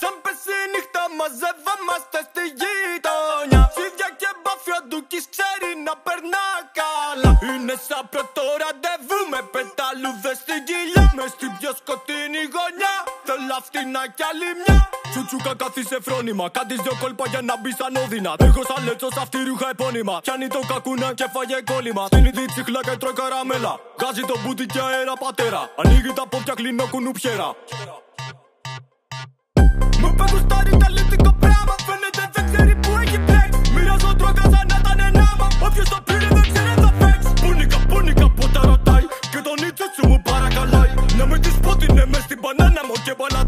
Σαν πέσει νύχτα μαζευόμαστε στη γειτονιά. Φίδια και μπάφια ντουκις ξέρει να περνά καλά. Είναι σαν πρώτο ραντεβού με πεταλούδες στην κοιλιά. Μες στην πιο σκοτεινή γωνιά Θέλω αυτή να κι άλλη μια. Τσουτσούκα κάθισε φρόνημα Κάντης δυο κόλπα για να μπει σαν όδυνα. Έχω σαν λέτσο αυτή ρούχα επώνυμα. Πιάνει το κακούνα και φάγε κόλλημα Στην είδη τσιχλά και τρώει καραμέλα. Βγάζει το μπούτι και αέρα πατέρα. Ανοίγει τα πόδια κλείνω κουνουπιέρα Μου πες γουστάρει ταλέντικο πράγμα Φαίνεται δεν ξέρει που έχει πλέξ Μοιράζω τρόγκα σαν να ήταν ενάμα Όποιος το πήρε δεν ξέρει θα φέξ Πούνικα, πούνικα που τα ρωτάει Και τον ίτσο σου μου παρακαλάει Να μην της πω την μες στην μπανάνα μου Και μπαλατράβα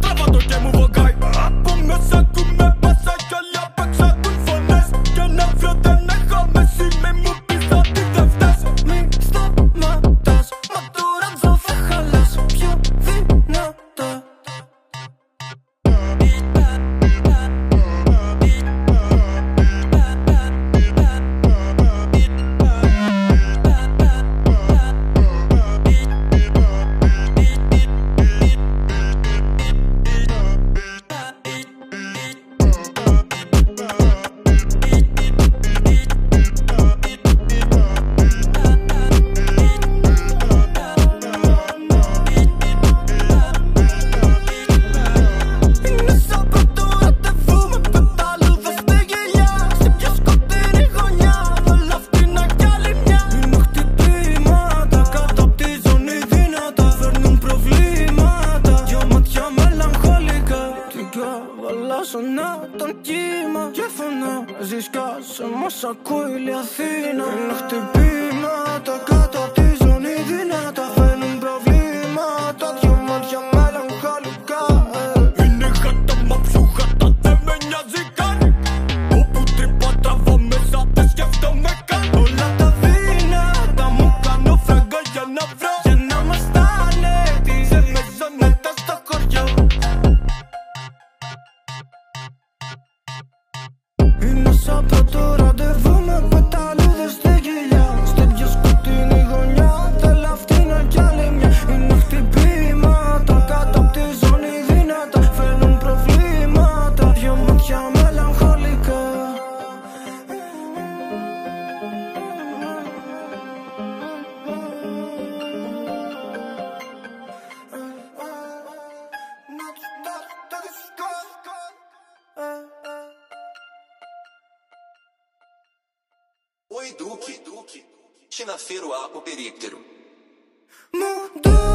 καβαλάσω να τον κύμα Και φωνάζεις κάσε μας ακούει η Αθήνα Duque. Duque. Chinafeiro Apoperíptero. Mudou.